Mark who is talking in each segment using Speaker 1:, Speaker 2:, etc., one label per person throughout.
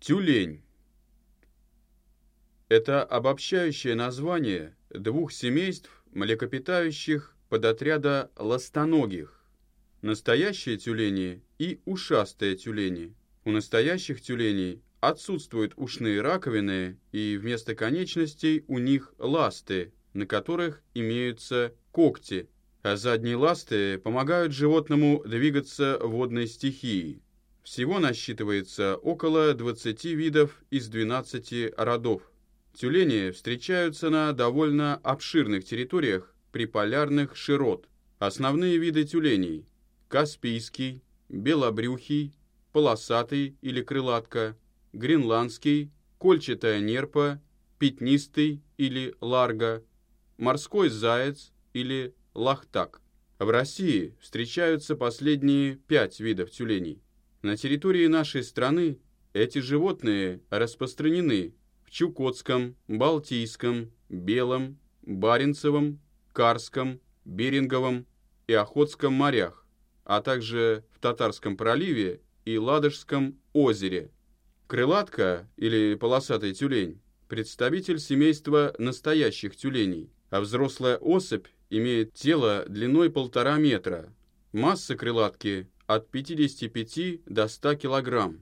Speaker 1: Тюлень. Это обобщающее название двух семейств млекопитающих подотряда ластоногих. Настоящие тюлени и ушастые тюлени. У настоящих тюленей отсутствуют ушные раковины, и вместо конечностей у них ласты, на которых имеются когти, а задние ласты помогают животному двигаться водной стихией. Всего насчитывается около 20 видов из 12 родов. Тюлени встречаются на довольно обширных территориях приполярных широт. Основные виды тюленей – каспийский, белобрюхий, полосатый или крылатка, гренландский, кольчатая нерпа, пятнистый или ларга, морской заяц или лахтак. В России встречаются последние пять видов тюленей. На территории нашей страны эти животные распространены в Чукотском, Балтийском, Белом, Баренцевом, Карском, Беринговом и Охотском морях, а также в Татарском проливе и Ладожском озере. Крылатка или полосатый тюлень – представитель семейства настоящих тюленей, а взрослая особь имеет тело длиной полтора метра. Масса крылатки от 55 до 100 кг.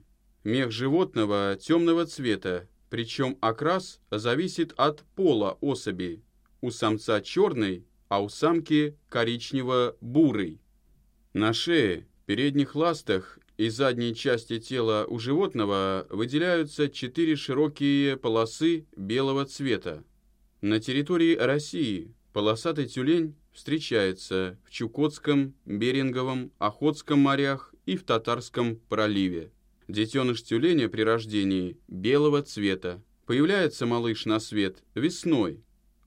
Speaker 1: Мех животного темного цвета, причем окрас зависит от пола особи. У самца черный, а у самки коричнево-бурый. На шее, передних ластах и задней части тела у животного выделяются четыре широкие полосы белого цвета. На территории России полосатый тюлень встречается в Чукотском, Беринговом, Охотском морях и в Татарском проливе. Детеныш тюленя при рождении белого цвета. Появляется малыш на свет весной.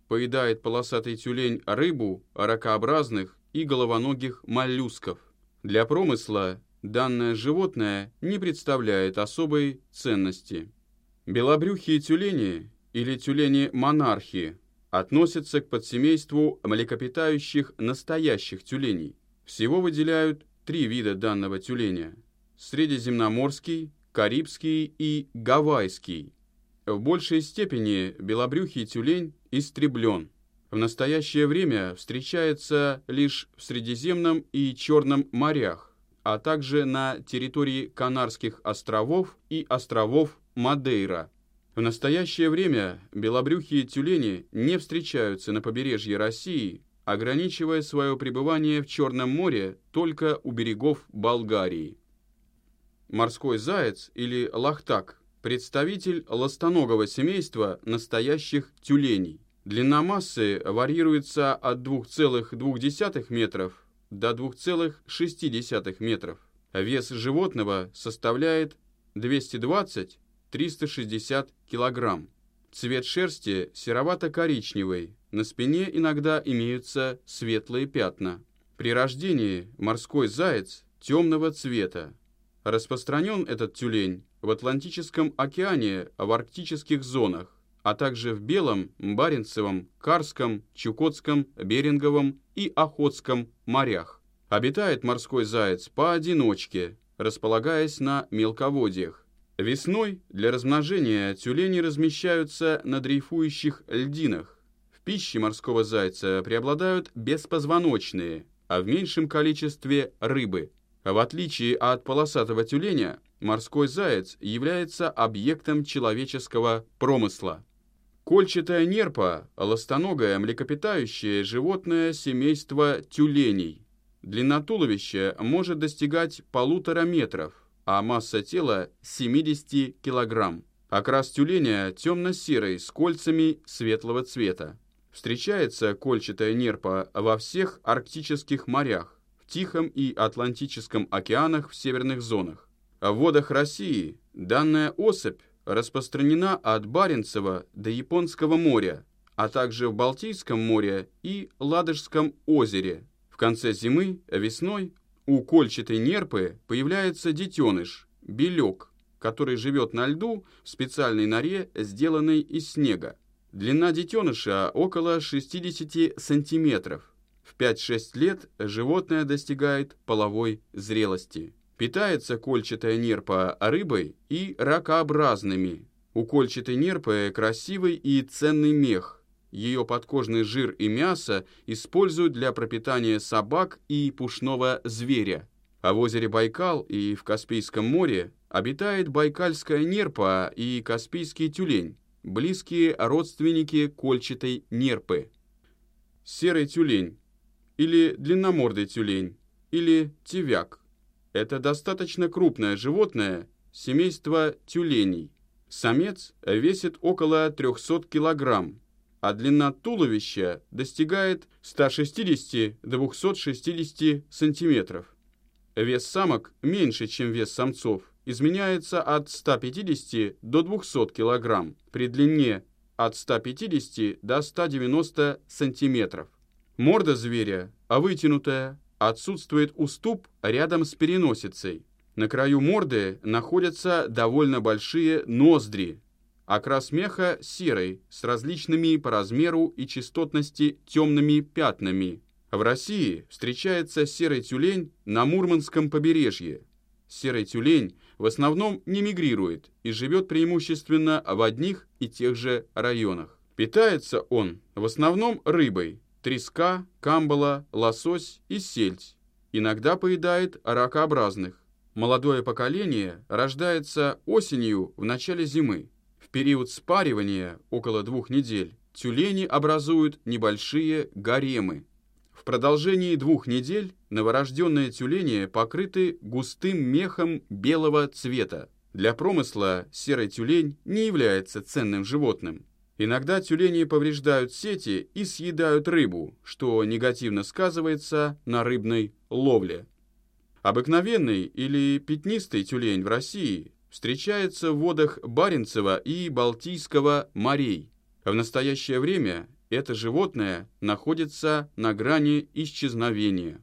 Speaker 1: Поедает полосатый тюлень рыбу, ракообразных и головоногих моллюсков. Для промысла данное животное не представляет особой ценности. Белобрюхие тюлени или тюлени-монархи относятся к подсемейству млекопитающих настоящих тюленей. Всего выделяют три вида данного тюленя – средиземноморский, карибский и гавайский. В большей степени белобрюхий тюлень истреблен. В настоящее время встречается лишь в Средиземном и Черном морях, а также на территории Канарских островов и островов Мадейра – в настоящее время белобрюхие тюлени не встречаются на побережье России, ограничивая свое пребывание в Черном море только у берегов Болгарии. Морской заяц или лахтак – представитель ластоногого семейства настоящих тюленей. Длина массы варьируется от 2,2 метров до 2,6 метров. Вес животного составляет 220 360 кг. Цвет шерсти серовато-коричневый, на спине иногда имеются светлые пятна. При рождении морской заяц темного цвета. Распространен этот тюлень в Атлантическом океане в арктических зонах, а также в Белом, Баренцевом, Карском, Чукотском, Беринговом и Охотском морях. Обитает морской заяц поодиночке, располагаясь на мелководьях. Весной для размножения тюлени размещаются на дрейфующих льдинах. В пище морского зайца преобладают беспозвоночные, а в меньшем количестве рыбы. В отличие от полосатого тюленя, морской заяц является объектом человеческого промысла. Кольчатая нерпа – ластоногое млекопитающее животное семейства тюленей. Длина туловища может достигать полутора метров а масса тела 70 кг. Окрас тюленя темно-серый с кольцами светлого цвета. Встречается кольчатая нерпа во всех арктических морях, в Тихом и Атлантическом океанах в северных зонах. В водах России данная особь распространена от Баренцева до Японского моря, а также в Балтийском море и Ладожском озере. В конце зимы, весной у кольчатой нерпы появляется детеныш, белек, который живет на льду в специальной норе, сделанной из снега. Длина детеныша около 60 сантиметров. В 5-6 лет животное достигает половой зрелости. Питается кольчатая нерпа рыбой и ракообразными. У кольчатой нерпы красивый и ценный мех. Ее подкожный жир и мясо используют для пропитания собак и пушного зверя. А в озере Байкал и в Каспийском море обитает байкальская нерпа и каспийский тюлень, близкие родственники кольчатой нерпы. Серый тюлень или длинномордый тюлень или тевяк. Это достаточно крупное животное семейства тюленей. Самец весит около 300 килограмм, а длина туловища достигает 160-260 сантиметров. Вес самок меньше, чем вес самцов, изменяется от 150 до 200 кг, при длине от 150 до 190 сантиметров. Морда зверя вытянутая, отсутствует уступ рядом с переносицей. На краю морды находятся довольно большие ноздри. Окрас меха серый, с различными по размеру и частотности темными пятнами, в России встречается серый тюлень на Мурманском побережье. Серый тюлень в основном не мигрирует и живет преимущественно в одних и тех же районах. Питается он в основном рыбой, треска, камбала, лосось и сельдь. Иногда поедает ракообразных. Молодое поколение рождается осенью в начале зимы. Период спаривания, около двух недель, тюлени образуют небольшие гаремы – в продолжении двух недель новорожденные тюлени покрыты густым мехом белого цвета. Для промысла серый тюлень не является ценным животным. Иногда тюлени повреждают сети и съедают рыбу, что негативно сказывается на рыбной ловле. Обыкновенный или пятнистый тюлень в России встречается в водах Баренцева и Балтийского морей. В настоящее время это животное находится на грани исчезновения.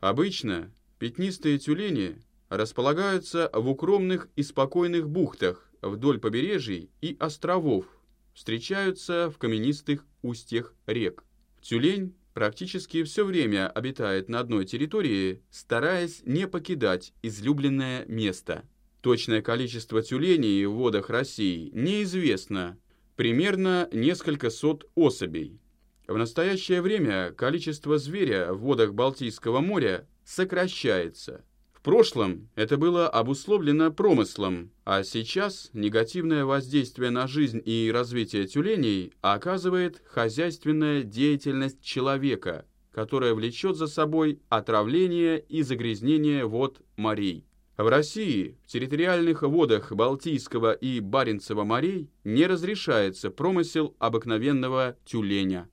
Speaker 1: Обычно пятнистые тюлени располагаются в укромных и спокойных бухтах вдоль побережий и островов, встречаются в каменистых устьях рек. Тюлень практически все время обитает на одной территории, стараясь не покидать излюбленное место. Точное количество тюленей в водах России неизвестно, примерно несколько сот особей. В настоящее время количество зверя в водах Балтийского моря сокращается. В прошлом это было обусловлено промыслом, а сейчас негативное воздействие на жизнь и развитие тюленей оказывает хозяйственная деятельность человека, которая влечет за собой отравление и загрязнение вод морей. В России в территориальных водах Балтийского и Баренцева морей не разрешается промысел обыкновенного тюленя.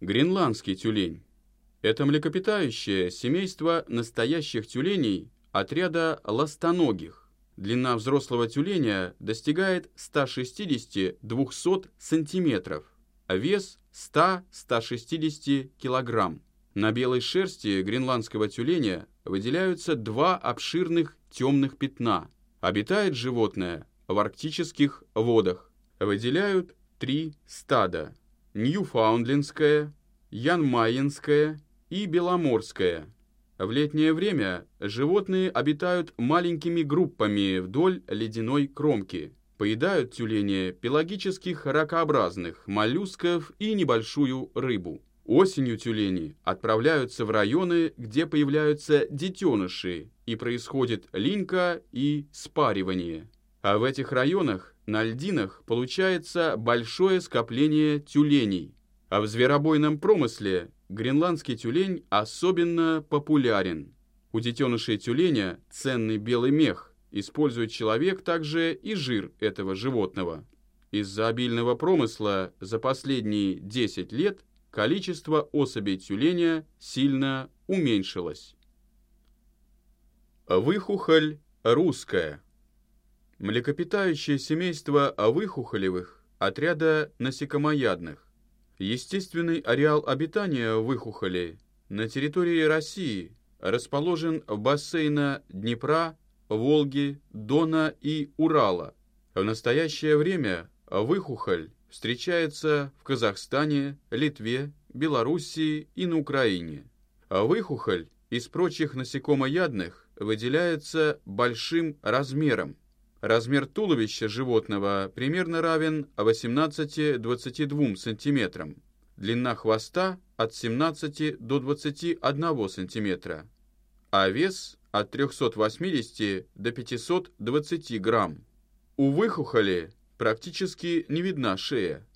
Speaker 1: Гренландский тюлень – это млекопитающее семейство настоящих тюленей отряда ластоногих. Длина взрослого тюленя достигает 160-200 см, а вес 100-160 кг. На белой шерсти гренландского тюленя выделяются два обширных темных пятна. Обитает животное в арктических водах. Выделяют три стада – Ньюфаундлендское, Янмайенское и Беломорское. В летнее время животные обитают маленькими группами вдоль ледяной кромки. Поедают тюлени пелагических ракообразных, моллюсков и небольшую рыбу. Осенью тюлени отправляются в районы, где появляются детеныши, и происходит линька и спаривание. А в этих районах на льдинах получается большое скопление тюленей. А в зверобойном промысле гренландский тюлень особенно популярен. У детенышей тюленя ценный белый мех, использует человек также и жир этого животного. Из-за обильного промысла за последние 10 лет количество особей тюленя сильно уменьшилось. Выхухоль русская. Млекопитающее семейство выхухолевых отряда насекомоядных. Естественный ареал обитания выхухолей на территории России расположен в бассейна Днепра, Волги, Дона и Урала. В настоящее время выхухоль встречается в Казахстане, Литве, Белоруссии и на Украине. А выхухоль из прочих насекомоядных выделяется большим размером. Размер туловища животного примерно равен 18-22 см. Длина хвоста от 17 до 21 см, а вес от 380 до 520 грамм. У выхухоли практически не видна шея.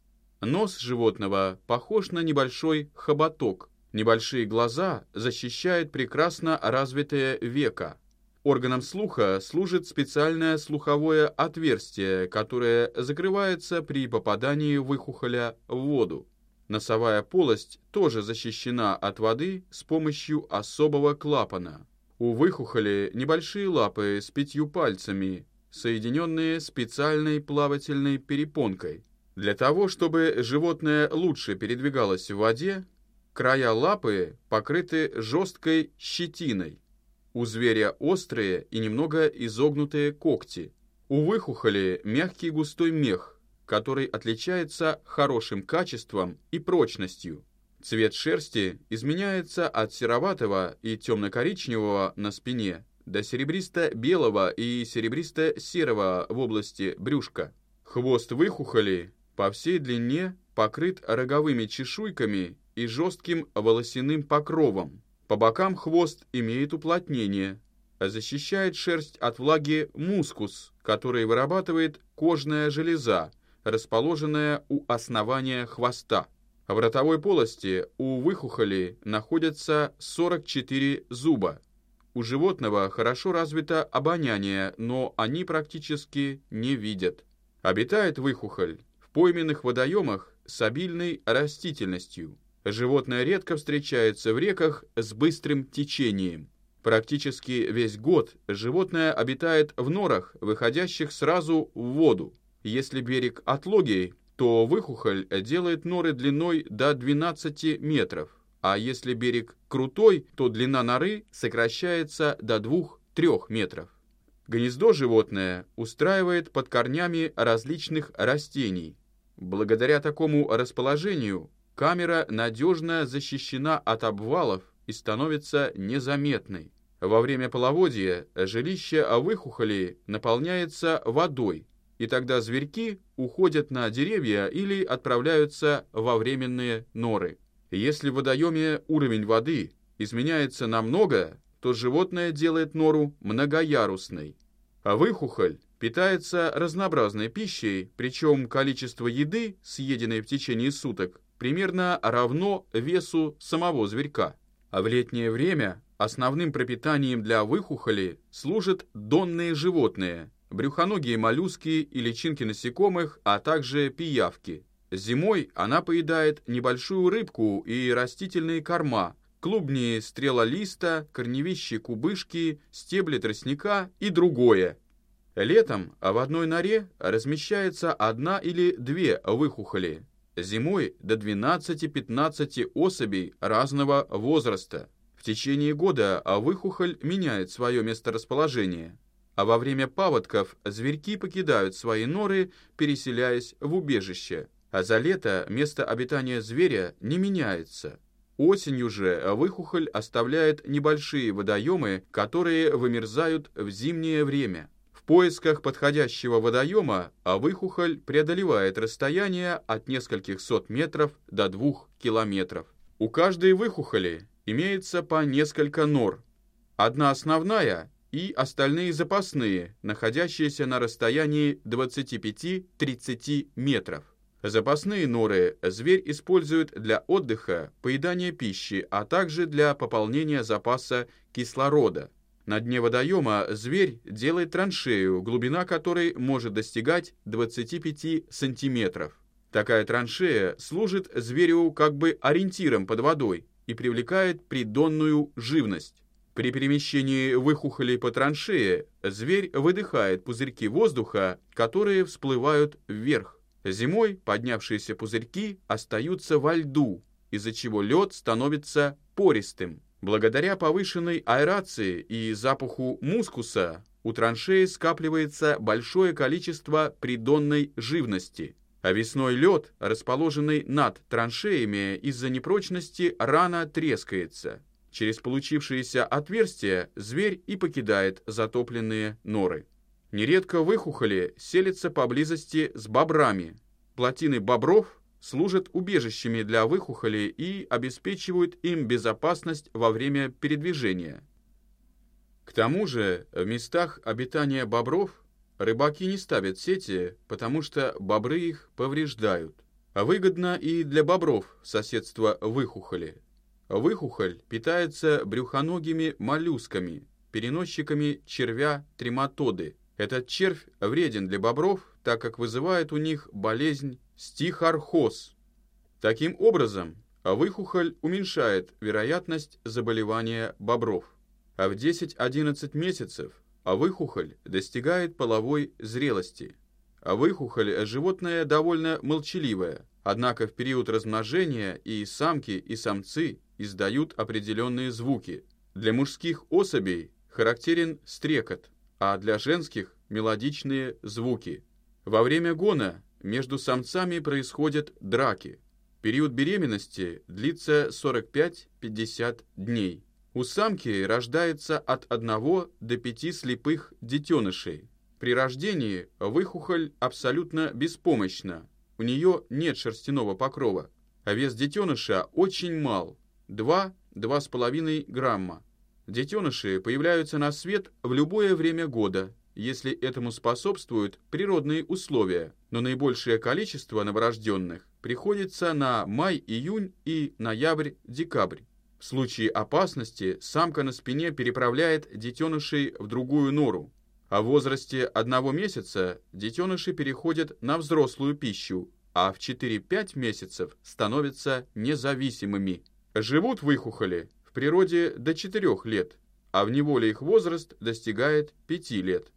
Speaker 1: Нос животного похож на небольшой хоботок. Небольшие глаза защищают прекрасно развитое веко. Органом слуха служит специальное слуховое отверстие, которое закрывается при попадании выхухоля в воду. Носовая полость тоже защищена от воды с помощью особого клапана. У выхухоли небольшие лапы с пятью пальцами, соединенные специальной плавательной перепонкой. Для того, чтобы животное лучше передвигалось в воде, края лапы покрыты жесткой щетиной. У зверя острые и немного изогнутые когти. У выхухоли мягкий густой мех, который отличается хорошим качеством и прочностью. Цвет шерсти изменяется от сероватого и темно-коричневого на спине до серебристо-белого и серебристо-серого в области брюшка. Хвост выхухоли по всей длине покрыт роговыми чешуйками и жестким волосяным покровом. По бокам хвост имеет уплотнение, защищает шерсть от влаги мускус, который вырабатывает кожная железа, расположенная у основания хвоста. В ротовой полости у выхухоли находятся 44 зуба. У животного хорошо развито обоняние, но они практически не видят. Обитает выхухоль в пойменных водоемах с обильной растительностью. Животное редко встречается в реках с быстрым течением. Практически весь год животное обитает в норах, выходящих сразу в воду. Если берег отлогий, то выхухоль делает норы длиной до 12 метров, а если берег крутой, то длина норы сокращается до 2-3 метров. Гнездо животное устраивает под корнями различных растений. Благодаря такому расположению Камера надежно защищена от обвалов и становится незаметной. Во время половодья жилище выхухоли наполняется водой, и тогда зверьки уходят на деревья или отправляются во временные норы. Если в водоеме уровень воды изменяется намного, то животное делает нору многоярусной. А выхухоль питается разнообразной пищей, причем количество еды, съеденной в течение суток, примерно равно весу самого зверька. А в летнее время основным пропитанием для выхухоли служат донные животные, брюхоногие моллюски и личинки насекомых, а также пиявки. Зимой она поедает небольшую рыбку и растительные корма, клубни стрелолиста, корневища кубышки, стебли тростника и другое. Летом в одной норе размещается одна или две выхухоли, Зимой до 12-15 особей разного возраста. В течение года выхухоль меняет свое месторасположение, а во время паводков зверьки покидают свои норы, переселяясь в убежище. А за лето место обитания зверя не меняется. Осенью же выхухоль оставляет небольшие водоемы, которые вымерзают в зимнее время. В поисках подходящего водоема Авыхухоль преодолевает расстояние от нескольких сот метров до двух километров. У каждой выхухоли имеется по несколько нор. Одна основная и остальные запасные, находящиеся на расстоянии 25-30 метров. Запасные норы зверь использует для отдыха, поедания пищи, а также для пополнения запаса кислорода. На дне водоема зверь делает траншею, глубина которой может достигать 25 сантиметров. Такая траншея служит зверю как бы ориентиром под водой и привлекает придонную живность. При перемещении выхухолей по траншее зверь выдыхает пузырьки воздуха, которые всплывают вверх. Зимой поднявшиеся пузырьки остаются во льду, из-за чего лед становится пористым. Благодаря повышенной аэрации и запаху мускуса у траншеи скапливается большое количество придонной живности, а весной лед, расположенный над траншеями из-за непрочности, рано трескается. Через получившиеся отверстия зверь и покидает затопленные норы. Нередко выхухоли селятся поблизости с бобрами. Плотины бобров служат убежищами для выхухолей и обеспечивают им безопасность во время передвижения. К тому же в местах обитания бобров рыбаки не ставят сети, потому что бобры их повреждают. Выгодно и для бобров соседство выхухоли. Выхухоль питается брюхоногими моллюсками, переносчиками червя трематоды. Этот червь вреден для бобров, так как вызывает у них болезнь стихархоз. Таким образом, выхухоль уменьшает вероятность заболевания бобров. А в 10-11 месяцев выхухоль достигает половой зрелости. Выхухоль – животное довольно молчаливое, однако в период размножения и самки, и самцы издают определенные звуки. Для мужских особей характерен стрекот, а для женских – мелодичные звуки. Во время гона между самцами происходят драки. Период беременности длится 45-50 дней. У самки рождается от 1 до 5 слепых детенышей. При рождении выхухоль абсолютно беспомощна. У нее нет шерстяного покрова, а вес детеныша очень мал – 2-2,5 грамма. Детеныши появляются на свет в любое время года, если этому способствуют природные условия, но наибольшее количество новорожденных приходится на май-июнь и ноябрь-декабрь. В случае опасности самка на спине переправляет детенышей в другую нору, а в возрасте одного месяца детеныши переходят на взрослую пищу, а в 4-5 месяцев становятся независимыми. Живут выхухоли в природе до 4 лет, а в неволе их возраст достигает 5 лет.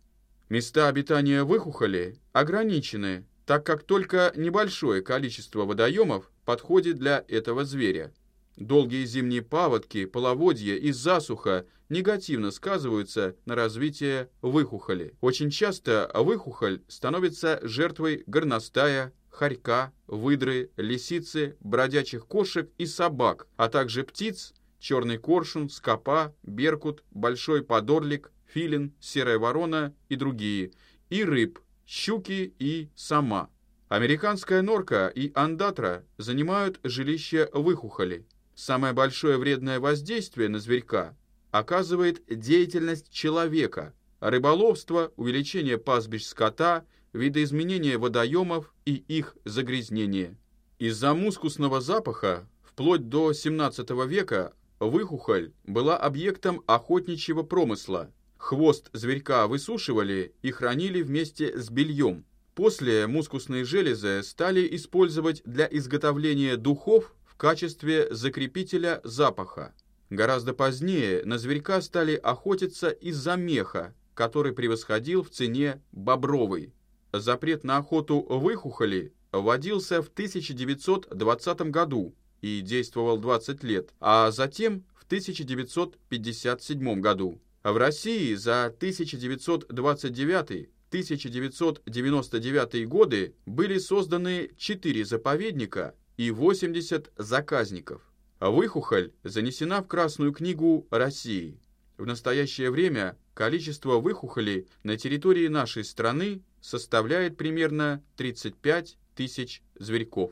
Speaker 1: Места обитания выхухоли ограничены, так как только небольшое количество водоемов подходит для этого зверя. Долгие зимние паводки, половодья и засуха негативно сказываются на развитии выхухоли. Очень часто выхухоль становится жертвой горностая, хорька, выдры, лисицы, бродячих кошек и собак, а также птиц, черный коршун, скопа, беркут, большой подорлик, филин, серая ворона и другие, и рыб, щуки и сама. Американская норка и андатра занимают жилище выхухоли. Самое большое вредное воздействие на зверька оказывает деятельность человека, рыболовство, увеличение пастбищ скота, видоизменение водоемов и их загрязнение. Из-за мускусного запаха вплоть до 17 века выхухоль была объектом охотничьего промысла, Хвост зверька высушивали и хранили вместе с бельем. После мускусные железы стали использовать для изготовления духов в качестве закрепителя запаха. Гораздо позднее на зверька стали охотиться из-за меха, который превосходил в цене бобровый. Запрет на охоту выхухоли вводился в 1920 году и действовал 20 лет, а затем в 1957 году. А в России за 1929-1999 годы были созданы 4 заповедника и 80 заказников. А выхухоль занесена в Красную книгу России. В настоящее время количество выхухолей на территории нашей страны составляет примерно 35 тысяч зверьков.